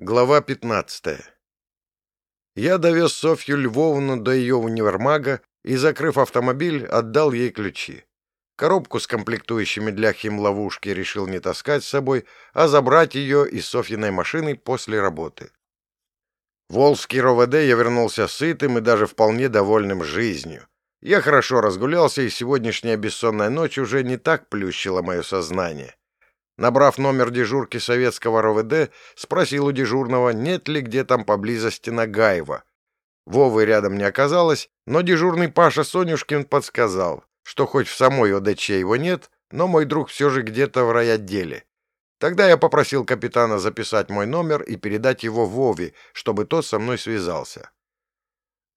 Глава 15 Я довез Софью Львовну до ее универмага и, закрыв автомобиль, отдал ей ключи. Коробку с комплектующими для химловушки решил не таскать с собой, а забрать ее из Софьиной машины после работы. В Волжский РОВД я вернулся сытым и даже вполне довольным жизнью. Я хорошо разгулялся, и сегодняшняя бессонная ночь уже не так плющила мое сознание. Набрав номер дежурки советского РОВД, спросил у дежурного, нет ли где там поблизости Нагаева. Вовы рядом не оказалось, но дежурный Паша Сонюшкин подсказал, что хоть в самой ОДЧ его нет, но мой друг все же где-то в райотделе. Тогда я попросил капитана записать мой номер и передать его Вове, чтобы тот со мной связался.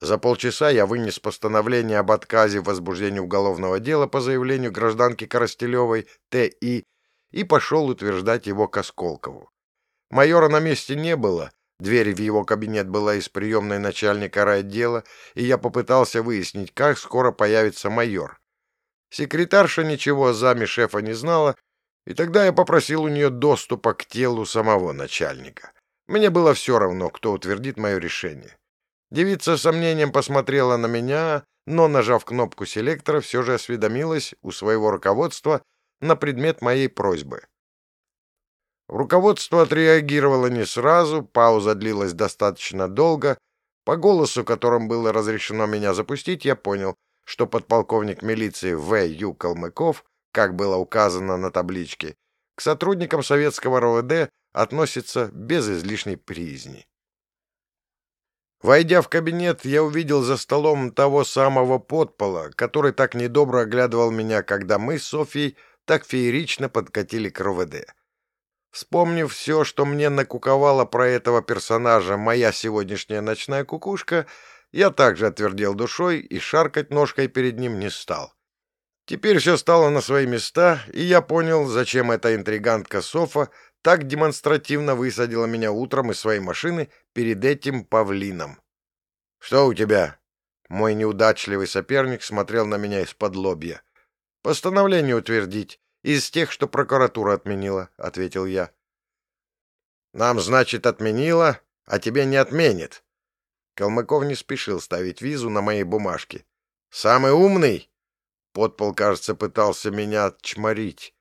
За полчаса я вынес постановление об отказе в возбуждении уголовного дела по заявлению гражданки Коростелевой Т.И и пошел утверждать его к Осколкову. Майора на месте не было, дверь в его кабинет была из приемной начальника райотдела, и я попытался выяснить, как скоро появится майор. Секретарша ничего о заме шефа не знала, и тогда я попросил у нее доступа к телу самого начальника. Мне было все равно, кто утвердит мое решение. Девица с сомнением посмотрела на меня, но, нажав кнопку селектора, все же осведомилась у своего руководства, на предмет моей просьбы. Руководство отреагировало не сразу, пауза длилась достаточно долго. По голосу, которым было разрешено меня запустить, я понял, что подполковник милиции В. Ю. Калмыков, как было указано на табличке, к сотрудникам советского РОВД относится без излишней призни. Войдя в кабинет, я увидел за столом того самого подпола, который так недобро оглядывал меня, когда мы с Софьей так феерично подкатили к РОВД. Вспомнив все, что мне накуковала про этого персонажа моя сегодняшняя ночная кукушка, я также отвердел душой и шаркать ножкой перед ним не стал. Теперь все стало на свои места, и я понял, зачем эта интригантка Софа так демонстративно высадила меня утром из своей машины перед этим павлином. «Что у тебя?» Мой неудачливый соперник смотрел на меня из-под лобья. «Постановление утвердить. Из тех, что прокуратура отменила», — ответил я. «Нам, значит, отменила, а тебе не отменит». Калмыков не спешил ставить визу на моей бумажке. «Самый умный?» Подпол, кажется, пытался меня отчморить.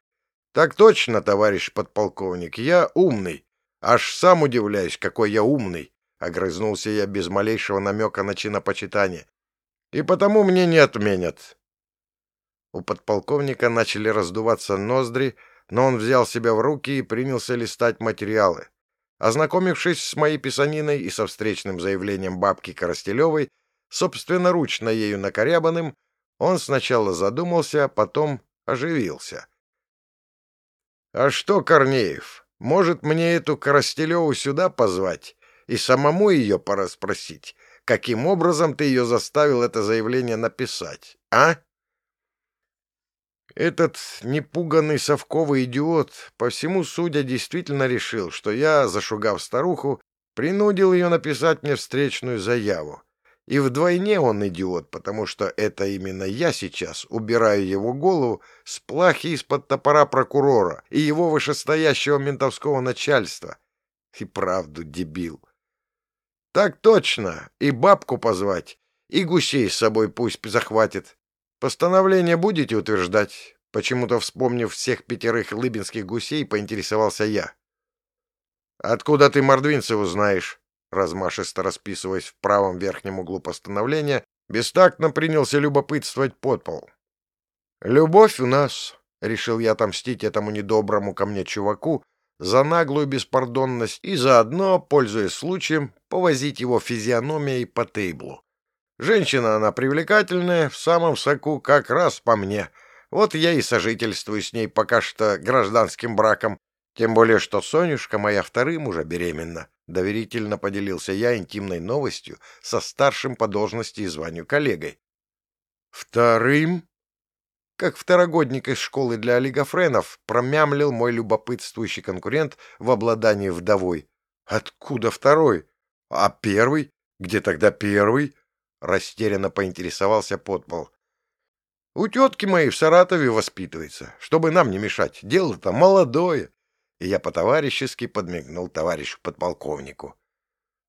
«Так точно, товарищ подполковник, я умный. Аж сам удивляюсь, какой я умный», — огрызнулся я без малейшего намека на чинопочитание. «И потому мне не отменят. У подполковника начали раздуваться ноздри, но он взял себя в руки и принялся листать материалы. Ознакомившись с моей писаниной и со встречным заявлением бабки Коростелевой, собственноручно ею накорябанным, он сначала задумался, а потом оживился. «А что, Корнеев, может мне эту Коростелеву сюда позвать и самому ее пора спросить, каким образом ты ее заставил это заявление написать, а?» Этот непуганный совковый идиот, по всему судя, действительно решил, что я, зашугав старуху, принудил ее написать мне встречную заяву. И вдвойне он идиот, потому что это именно я сейчас убираю его голову с плахи из-под топора прокурора и его вышестоящего ментовского начальства. И правду дебил. Так точно, и бабку позвать, и гусей с собой пусть захватит. «Постановление будете утверждать?» Почему-то, вспомнив всех пятерых лыбинских гусей, поинтересовался я. «Откуда ты Мордвинцеву знаешь?» Размашисто расписываясь в правом верхнем углу постановления, бестактно принялся любопытствовать подпол. «Любовь у нас», — решил я отомстить этому недоброму ко мне чуваку за наглую беспардонность и заодно, пользуясь случаем, повозить его физиономией по тейблу. Женщина она привлекательная, в самом соку как раз по мне. Вот я и сожительствую с ней пока что гражданским браком. Тем более, что Сонюшка моя вторым уже беременна. Доверительно поделился я интимной новостью со старшим по должности и званию коллегой. «Вторым?» Как второгодник из школы для олигофренов промямлил мой любопытствующий конкурент в обладании вдовой. «Откуда второй? А первый? Где тогда первый?» Растерянно поинтересовался подпол. У тетки моей в Саратове воспитывается, чтобы нам не мешать. Дело-то молодое. И я по-товарищески подмигнул товарищу подполковнику.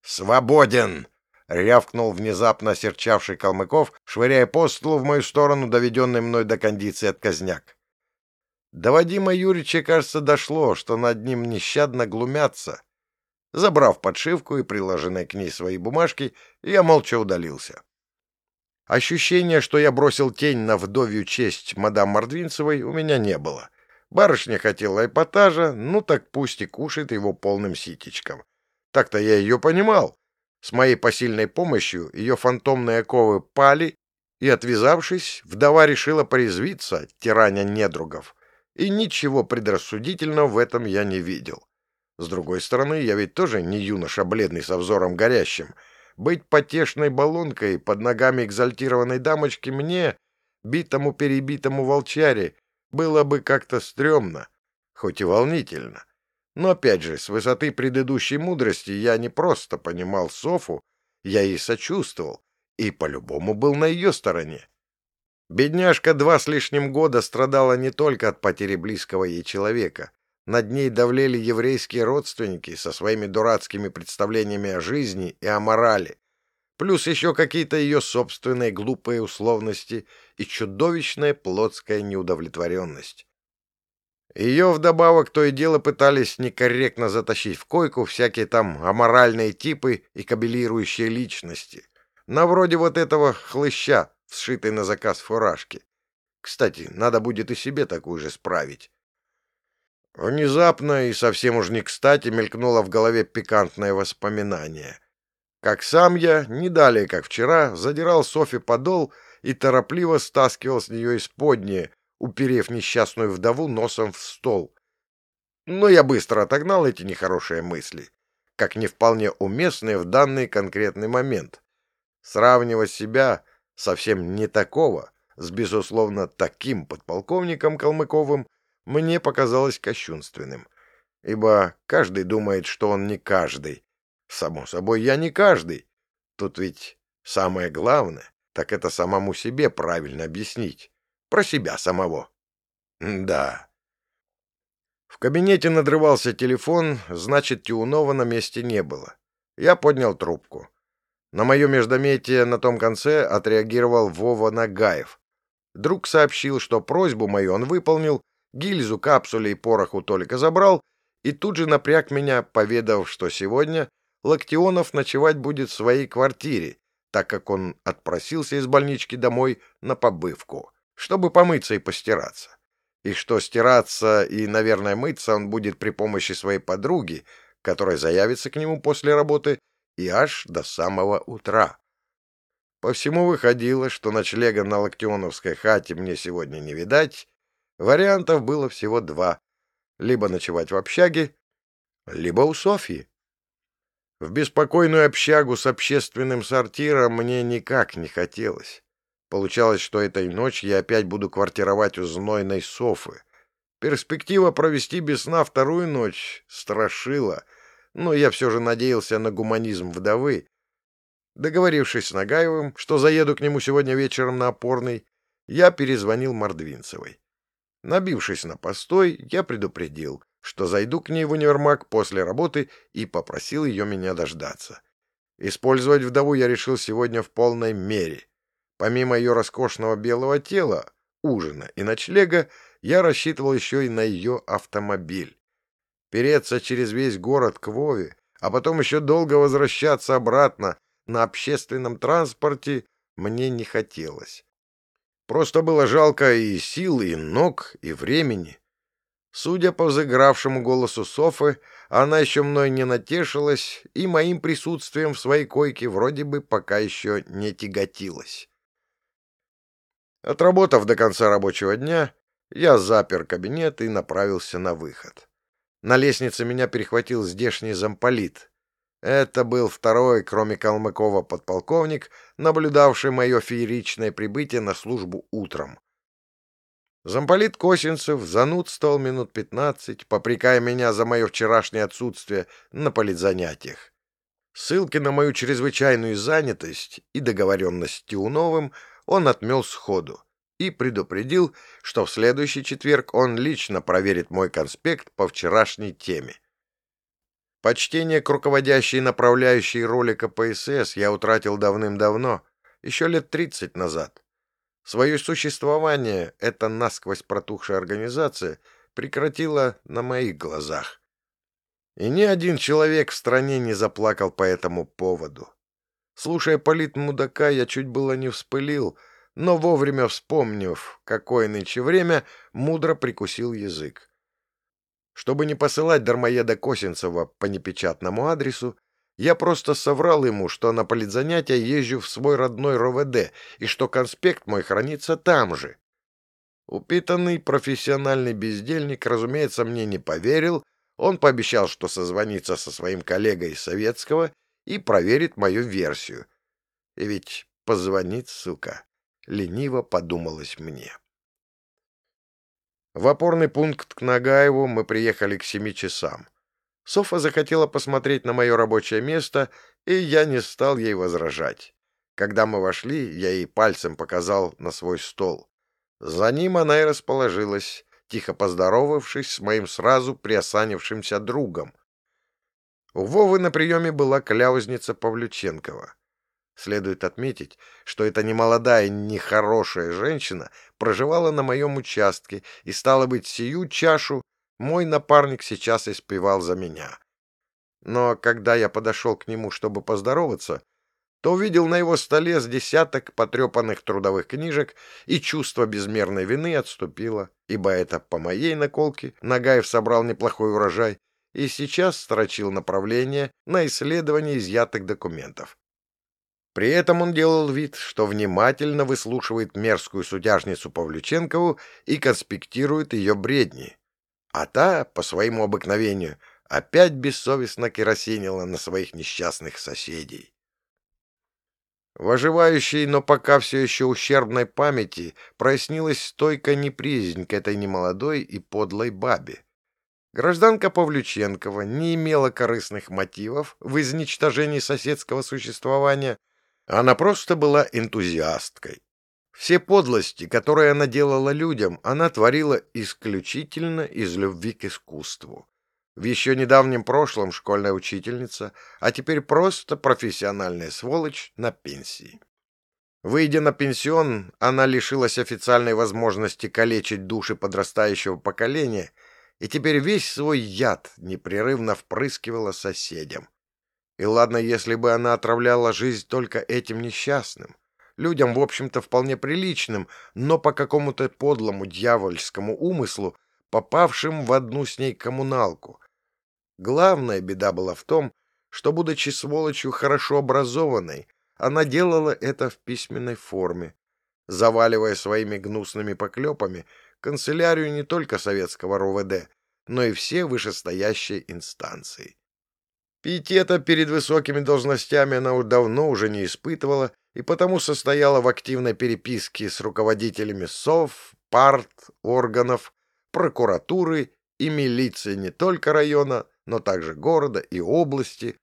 «Свободен!» — рявкнул внезапно осерчавший Калмыков, швыряя по столу в мою сторону доведенный мной до кондиции отказняк. До Вадима Юрьевича, кажется, дошло, что над ним нещадно глумятся. Забрав подшивку и приложенные к ней свои бумажки, я молча удалился. Ощущения, что я бросил тень на вдовью честь мадам Мордвинцевой, у меня не было. Барышня хотела эпатажа, ну так пусть и кушает его полным ситечком. Так-то я ее понимал. С моей посильной помощью ее фантомные оковы пали, и, отвязавшись, вдова решила порезвиться, тираня недругов. И ничего предрассудительного в этом я не видел. С другой стороны, я ведь тоже не юноша бледный со взором горящим. Быть потешной баллонкой под ногами экзальтированной дамочки мне, битому-перебитому волчаре, было бы как-то стрёмно, хоть и волнительно. Но опять же, с высоты предыдущей мудрости я не просто понимал Софу, я ей сочувствовал и по-любому был на ее стороне. Бедняжка два с лишним года страдала не только от потери близкого ей человека. Над ней давлели еврейские родственники со своими дурацкими представлениями о жизни и о морали, плюс еще какие-то ее собственные глупые условности и чудовищная плотская неудовлетворенность. Ее вдобавок то и дело пытались некорректно затащить в койку всякие там аморальные типы и кабелирующие личности. На вроде вот этого хлыща, сшитой на заказ фуражки. Кстати, надо будет и себе такую же справить. Внезапно и совсем уж не кстати мелькнуло в голове пикантное воспоминание. Как сам я, не далее, как вчера, задирал Софи подол и торопливо стаскивал с нее исподнее, уперев несчастную вдову носом в стол. Но я быстро отогнал эти нехорошие мысли, как не вполне уместные в данный конкретный момент. Сравнивать себя совсем не такого, с, безусловно, таким подполковником Калмыковым, мне показалось кощунственным. Ибо каждый думает, что он не каждый. Само собой, я не каждый. Тут ведь самое главное, так это самому себе правильно объяснить. Про себя самого. да. В кабинете надрывался телефон, значит, Тиунова на месте не было. Я поднял трубку. На мое междометие на том конце отреагировал Вова Нагаев. Друг сообщил, что просьбу мою он выполнил, гильзу, капсули и пороху только забрал, и тут же напряг меня, поведав, что сегодня Лактионов ночевать будет в своей квартире, так как он отпросился из больнички домой на побывку, чтобы помыться и постираться. И что стираться и, наверное, мыться он будет при помощи своей подруги, которая заявится к нему после работы и аж до самого утра. По всему выходило, что ночлега на Локтионовской хате мне сегодня не видать. Вариантов было всего два. Либо ночевать в общаге, либо у Софьи. В беспокойную общагу с общественным сортиром мне никак не хотелось. Получалось, что этой ночью я опять буду квартировать у знойной Софы. Перспектива провести без сна вторую ночь страшила — но я все же надеялся на гуманизм вдовы. Договорившись с Нагаевым, что заеду к нему сегодня вечером на опорный, я перезвонил Мордвинцевой. Набившись на постой, я предупредил, что зайду к ней в универмаг после работы и попросил ее меня дождаться. Использовать вдову я решил сегодня в полной мере. Помимо ее роскошного белого тела, ужина и ночлега, я рассчитывал еще и на ее автомобиль переться через весь город к Вове, а потом еще долго возвращаться обратно на общественном транспорте мне не хотелось. Просто было жалко и сил, и ног, и времени. Судя по взыгравшему голосу Софы, она еще мной не натешилась и моим присутствием в своей койке вроде бы пока еще не тяготилась. Отработав до конца рабочего дня, я запер кабинет и направился на выход. На лестнице меня перехватил здешний замполит. Это был второй, кроме Калмыкова, подполковник, наблюдавший мое фееричное прибытие на службу утром. Замполит Косинцев занудствовал минут пятнадцать, попрекая меня за мое вчерашнее отсутствие на политзанятиях. Ссылки на мою чрезвычайную занятость и договоренность с Тиуновым он отмел сходу и предупредил, что в следующий четверг он лично проверит мой конспект по вчерашней теме. Почтение к руководящей и направляющей роли КПСС я утратил давным-давно, еще лет тридцать назад. Свое существование эта насквозь протухшая организация прекратила на моих глазах. И ни один человек в стране не заплакал по этому поводу. Слушая полит мудака, я чуть было не вспылил, но вовремя вспомнив, какое нынче время, мудро прикусил язык. Чтобы не посылать дармоеда Косинцева по непечатному адресу, я просто соврал ему, что на политзанятия езжу в свой родной РОВД и что конспект мой хранится там же. Упитанный профессиональный бездельник, разумеется, мне не поверил. Он пообещал, что созвонится со своим коллегой из Советского и проверит мою версию. И ведь позвонит, сука, лениво подумалось мне. В опорный пункт к Нагаеву мы приехали к семи часам. Софа захотела посмотреть на мое рабочее место, и я не стал ей возражать. Когда мы вошли, я ей пальцем показал на свой стол. За ним она и расположилась, тихо поздоровавшись с моим сразу приосанившимся другом. У Вовы на приеме была кляузница Павлюченкова. Следует отметить, что эта немолодая, нехорошая женщина проживала на моем участке, и, стало быть, сию чашу мой напарник сейчас испевал за меня. Но когда я подошел к нему, чтобы поздороваться, то увидел на его столе с десяток потрепанных трудовых книжек, и чувство безмерной вины отступило, ибо это по моей наколке Нагаев собрал неплохой урожай и сейчас строчил направление на исследование изъятых документов. При этом он делал вид, что внимательно выслушивает мерзкую судяжницу Павлюченкову и конспектирует ее бредни, а та, по своему обыкновению, опять бессовестно керосинила на своих несчастных соседей. В оживающей, но пока все еще ущербной памяти прояснилась стойкая неприязнь к этой немолодой и подлой бабе. Гражданка Павлюченкова не имела корыстных мотивов в изничтожении соседского существования, она просто была энтузиасткой. Все подлости, которые она делала людям, она творила исключительно из любви к искусству. В еще недавнем прошлом школьная учительница, а теперь просто профессиональная сволочь на пенсии. Выйдя на пенсион, она лишилась официальной возможности калечить души подрастающего поколения и теперь весь свой яд непрерывно впрыскивала соседям. И ладно, если бы она отравляла жизнь только этим несчастным людям, в общем-то, вполне приличным, но по какому-то подлому дьявольскому умыслу, попавшим в одну с ней коммуналку. Главная беда была в том, что, будучи сволочью хорошо образованной, она делала это в письменной форме, заваливая своими гнусными поклепами канцелярию не только советского РОВД, но и все вышестоящие инстанции. Пиетета перед высокими должностями она давно уже не испытывала и потому состояла в активной переписке с руководителями СОВ, парт, органов, прокуратуры и милиции не только района, но также города и области.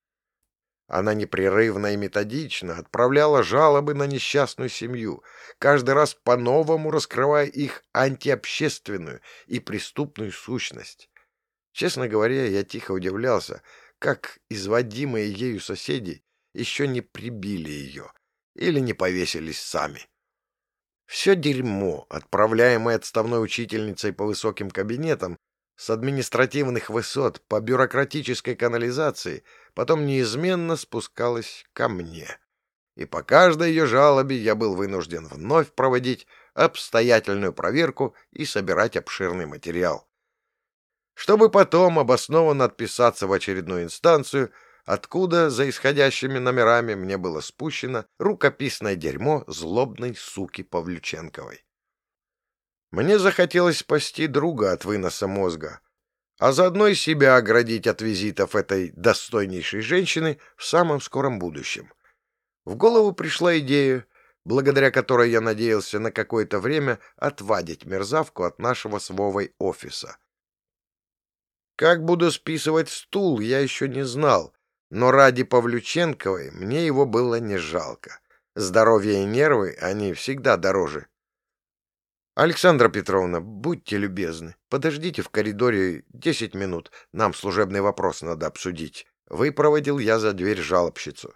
Она непрерывно и методично отправляла жалобы на несчастную семью, каждый раз по-новому раскрывая их антиобщественную и преступную сущность. Честно говоря, я тихо удивлялся, как изводимые ею соседи еще не прибили ее, или не повесились сами. Все дерьмо, отправляемое отставной учительницей по высоким кабинетам, с административных высот по бюрократической канализации, потом неизменно спускалось ко мне. И по каждой ее жалобе я был вынужден вновь проводить обстоятельную проверку и собирать обширный материал. Чтобы потом обоснованно отписаться в очередную инстанцию — откуда за исходящими номерами мне было спущено рукописное дерьмо злобной суки Павлюченковой. Мне захотелось спасти друга от выноса мозга, а заодно и себя оградить от визитов этой достойнейшей женщины в самом скором будущем. В голову пришла идея, благодаря которой я надеялся на какое-то время отвадить мерзавку от нашего с Вовой офиса. Как буду списывать стул, я еще не знал, но ради Павлюченковой мне его было не жалко. Здоровье и нервы, они всегда дороже. «Александра Петровна, будьте любезны, подождите в коридоре десять минут, нам служебный вопрос надо обсудить». Выпроводил я за дверь жалобщицу.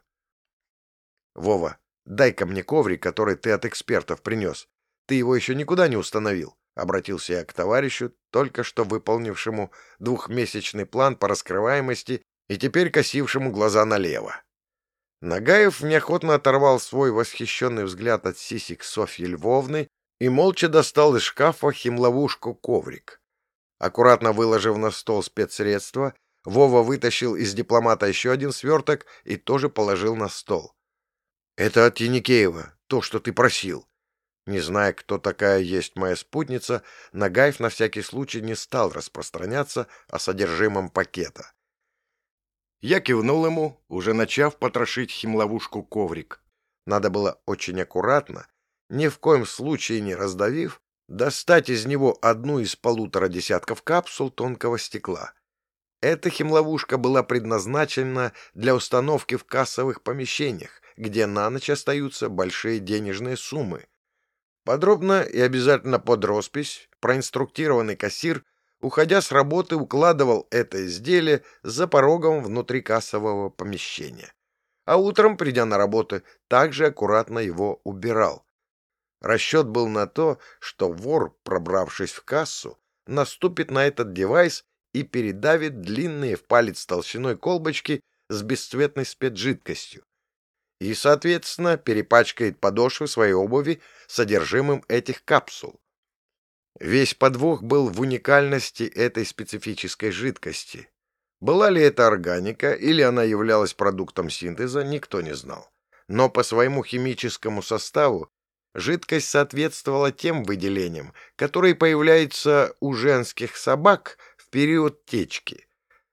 «Вова, дай-ка мне коврик, который ты от экспертов принес. Ты его еще никуда не установил?» — обратился я к товарищу, только что выполнившему двухмесячный план по раскрываемости и теперь косившему глаза налево. Нагаев неохотно оторвал свой восхищенный взгляд от сисек Софьи Львовны и молча достал из шкафа химловушку-коврик. Аккуратно выложив на стол спецсредства, Вова вытащил из дипломата еще один сверток и тоже положил на стол. — Это от Яникеева, то, что ты просил. Не зная, кто такая есть моя спутница, Нагаев на всякий случай не стал распространяться о содержимом пакета. Я кивнул ему, уже начав потрошить химловушку коврик. Надо было очень аккуратно, ни в коем случае не раздавив, достать из него одну из полутора десятков капсул тонкого стекла. Эта химловушка была предназначена для установки в кассовых помещениях, где на ночь остаются большие денежные суммы. Подробно и обязательно под роспись проинструктированный кассир, уходя с работы, укладывал это изделие за порогом внутри кассового помещения. А утром, придя на работу, также аккуратно его убирал. Расчет был на то, что вор, пробравшись в кассу, наступит на этот девайс и передавит длинные в палец толщиной колбочки с бесцветной спецжидкостью. И, соответственно, перепачкает подошвы своей обуви содержимым этих капсул. Весь подвох был в уникальности этой специфической жидкости. Была ли это органика или она являлась продуктом синтеза, никто не знал. Но по своему химическому составу Жидкость соответствовала тем выделениям, которые появляются у женских собак в период течки.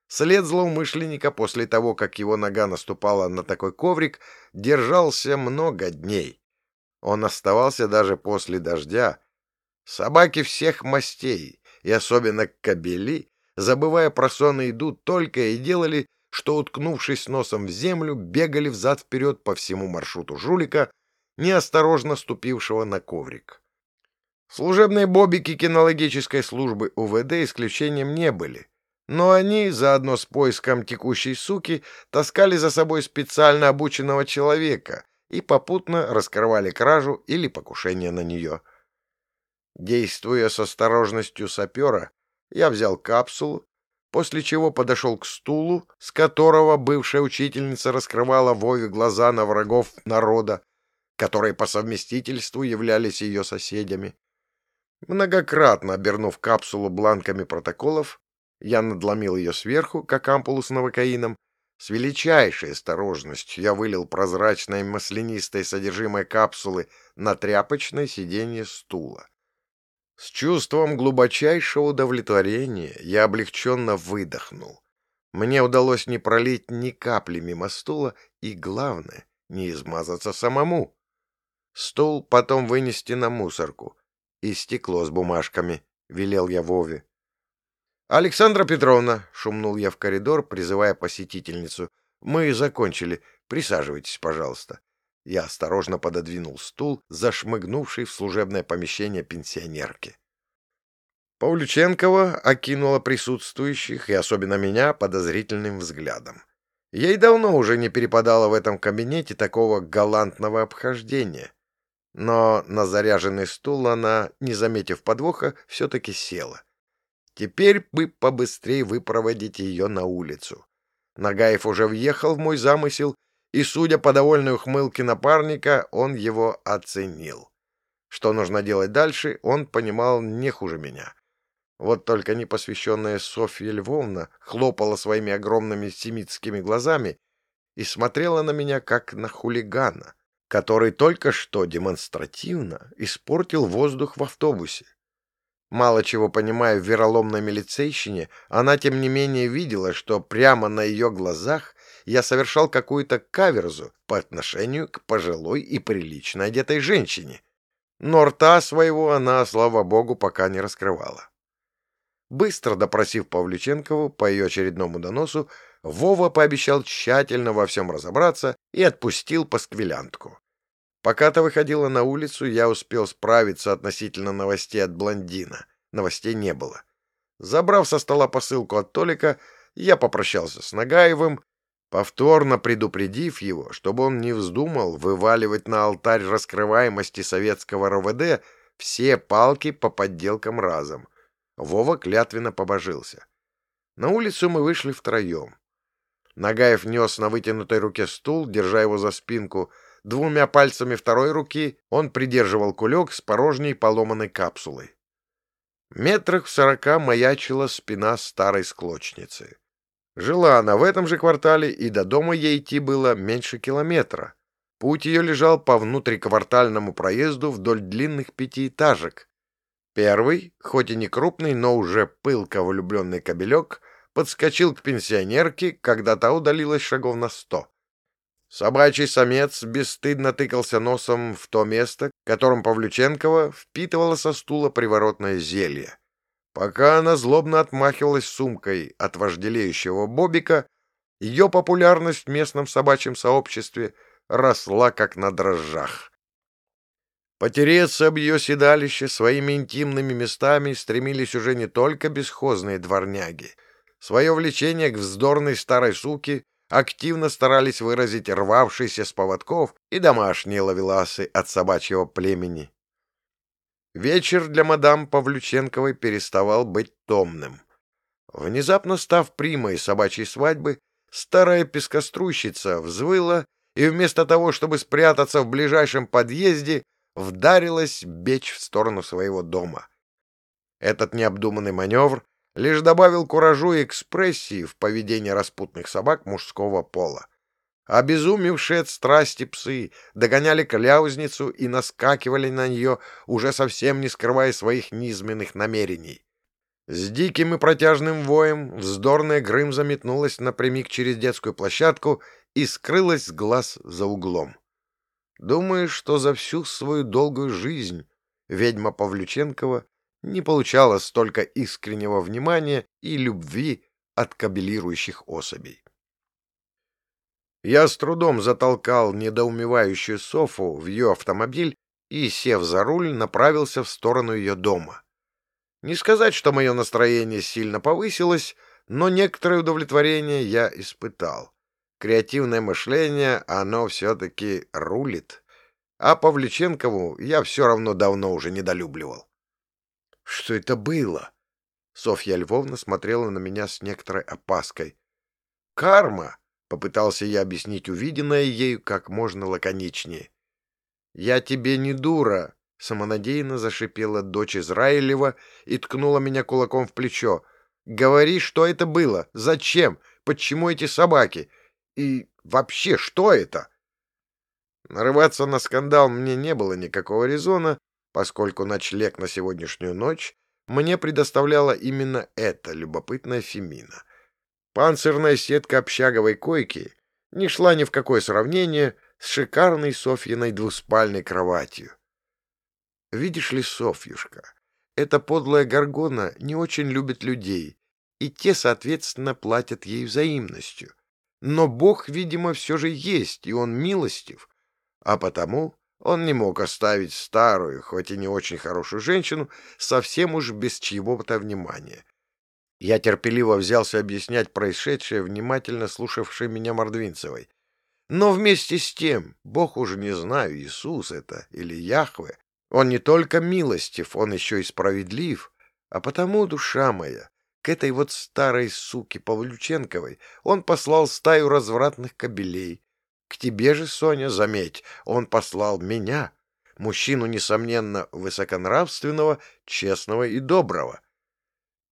След злоумышленника после того, как его нога наступала на такой коврик, держался много дней. Он оставался даже после дождя. Собаки всех мастей, и особенно кобели, забывая про сон и еду, только и делали, что, уткнувшись носом в землю, бегали взад-вперед по всему маршруту жулика, неосторожно ступившего на коврик. Служебные бобики кинологической службы УВД исключением не были, но они, заодно с поиском текущей суки, таскали за собой специально обученного человека и попутно раскрывали кражу или покушение на нее. Действуя с осторожностью сапера, я взял капсулу, после чего подошел к стулу, с которого бывшая учительница раскрывала Вове глаза на врагов народа, которые по совместительству являлись ее соседями. Многократно обернув капсулу бланками протоколов, я надломил ее сверху, как ампулу с новокаином. С величайшей осторожностью я вылил прозрачное маслянистое содержимое капсулы на тряпочное сиденье стула. С чувством глубочайшего удовлетворения я облегченно выдохнул. Мне удалось не пролить ни капли мимо стула и, главное, не измазаться самому. Стул потом вынести на мусорку. И стекло с бумажками, — велел я Вове. «Александра Петровна!» — шумнул я в коридор, призывая посетительницу. «Мы закончили. Присаживайтесь, пожалуйста». Я осторожно пододвинул стул, зашмыгнувший в служебное помещение пенсионерки. Павлюченкова окинула присутствующих, и особенно меня, подозрительным взглядом. Ей давно уже не перепадало в этом кабинете такого галантного обхождения. Но на заряженный стул она, не заметив подвоха, все-таки села. Теперь бы побыстрее выпроводить ее на улицу. Нагаев уже въехал в мой замысел, и, судя по довольной ухмылке напарника, он его оценил. Что нужно делать дальше, он понимал не хуже меня. Вот только непосвященная Софья Львовна хлопала своими огромными семитскими глазами и смотрела на меня, как на хулигана который только что демонстративно испортил воздух в автобусе. Мало чего понимая в вероломной милицейщине, она тем не менее видела, что прямо на ее глазах я совершал какую-то каверзу по отношению к пожилой и прилично одетой женщине. Но рта своего она, слава богу, пока не раскрывала. Быстро допросив Павлюченкову по ее очередному доносу, Вова пообещал тщательно во всем разобраться и отпустил пасквилянтку. Пока ты выходила на улицу, я успел справиться относительно новостей от блондина. Новостей не было. Забрав со стола посылку от Толика, я попрощался с Нагаевым, повторно предупредив его, чтобы он не вздумал вываливать на алтарь раскрываемости советского РВД все палки по подделкам разом. Вова клятвенно побожился. На улицу мы вышли втроем. Нагаев нес на вытянутой руке стул, держа его за спинку. Двумя пальцами второй руки он придерживал кулек с порожней поломанной капсулой. Метрах в сорока маячила спина старой склочницы. Жила она в этом же квартале, и до дома ей идти было меньше километра. Путь ее лежал по внутриквартальному проезду вдоль длинных пятиэтажек. Первый, хоть и не крупный, но уже пылко влюбленный кобелек, подскочил к пенсионерке, когда та удалилась шагов на сто. Собачий самец бесстыдно тыкался носом в то место, которым Павлюченкова впитывала со стула приворотное зелье. Пока она злобно отмахивалась сумкой от вожделеющего Бобика, ее популярность в местном собачьем сообществе росла как на дрожжах. Потереться об ее седалище своими интимными местами стремились уже не только бесхозные дворняги. Свое влечение к вздорной старой суке активно старались выразить рвавшиеся с поводков и домашние ловеласы от собачьего племени. Вечер для мадам Павлюченковой переставал быть томным. Внезапно став примой собачьей свадьбы, старая пескоструйщица взвыла и вместо того, чтобы спрятаться в ближайшем подъезде, вдарилась бечь в сторону своего дома. Этот необдуманный маневр лишь добавил куражу и экспрессии в поведении распутных собак мужского пола. Обезумевшие от страсти псы догоняли кляузницу и наскакивали на нее, уже совсем не скрывая своих низменных намерений. С диким и протяжным воем вздорная Грым заметнулась напрямик через детскую площадку и скрылась с глаз за углом. Думаю, что за всю свою долгую жизнь ведьма Павлюченкова не получала столько искреннего внимания и любви от кабелирующих особей. Я с трудом затолкал недоумевающую Софу в ее автомобиль и, сев за руль, направился в сторону ее дома. Не сказать, что мое настроение сильно повысилось, но некоторое удовлетворение я испытал. Креативное мышление, оно все-таки рулит. А Павлюченкову я все равно давно уже недолюбливал. Что это было? Софья Львовна смотрела на меня с некоторой опаской. «Карма!» — попытался я объяснить увиденное ею как можно лаконичнее. «Я тебе не дура!» — самонадеянно зашипела дочь Израилева и ткнула меня кулаком в плечо. «Говори, что это было? Зачем? Почему эти собаки? И вообще, что это? Нарываться на скандал мне не было никакого резона, поскольку ночлег на сегодняшнюю ночь мне предоставляла именно эта любопытная Фемина. Панцирная сетка общаговой койки не шла ни в какое сравнение с шикарной Софьиной двуспальной кроватью. Видишь ли, Софьюшка, эта подлая горгона не очень любит людей, и те, соответственно, платят ей взаимностью. Но Бог, видимо, все же есть, и Он милостив, а потому он не мог оставить старую, хоть и не очень хорошую женщину, совсем уж без чьего-то внимания. Я терпеливо взялся объяснять происшедшее, внимательно слушавшей меня Мордвинцевой. Но вместе с тем, Бог уже не знаю, Иисус это или Яхве, он не только милостив, он еще и справедлив, а потому, душа моя, к этой вот старой суке Павлюченковой он послал стаю развратных кобелей. К тебе же, Соня, заметь, он послал меня, мужчину, несомненно, высоконравственного, честного и доброго.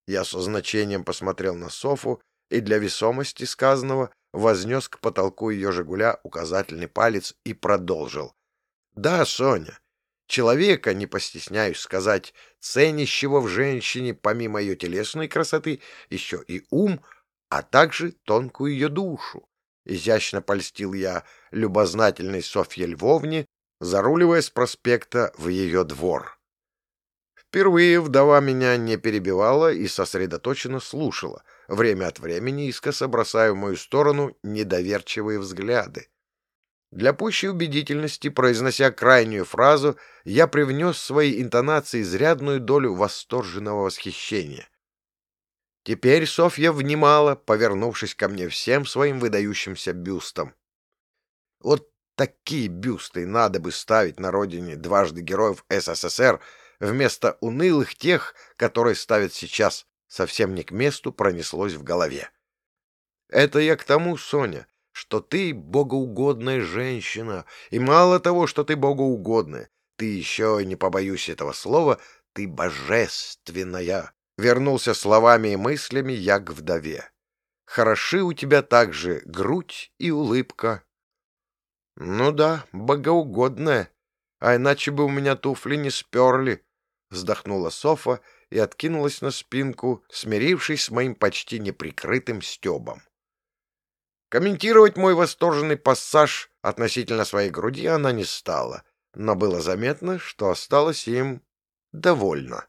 Я со значением посмотрел на Софу и для весомости сказанного вознес к потолку ее «Жигуля» указательный палец и продолжил. «Да, Соня, человека, не постесняюсь сказать, ценящего в женщине помимо ее телесной красоты еще и ум, а также тонкую ее душу. Изящно польстил я любознательной Софье Львовне, заруливая с проспекта в ее двор. Впервые вдова меня не перебивала и сосредоточенно слушала, время от времени искоса бросая в мою сторону недоверчивые взгляды. Для пущей убедительности, произнося крайнюю фразу, я привнес в свои интонации изрядную долю восторженного восхищения. Теперь Софья внимала, повернувшись ко мне всем своим выдающимся бюстом. Вот такие бюсты надо бы ставить на родине дважды героев СССР вместо унылых тех, которые ставят сейчас. Совсем не к месту пронеслось в голове. Это я к тому, Соня, что ты богоугодная женщина, и мало того, что ты богоугодная, ты еще, не побоюсь этого слова, ты божественная. Вернулся словами и мыслями я к вдове. Хороши у тебя также грудь и улыбка. Ну да, богоугодная, а иначе бы у меня туфли не сперли, вздохнула Софа и откинулась на спинку, смирившись с моим почти неприкрытым стебом. Комментировать мой восторженный пассаж относительно своей груди она не стала, но было заметно, что осталось им довольно.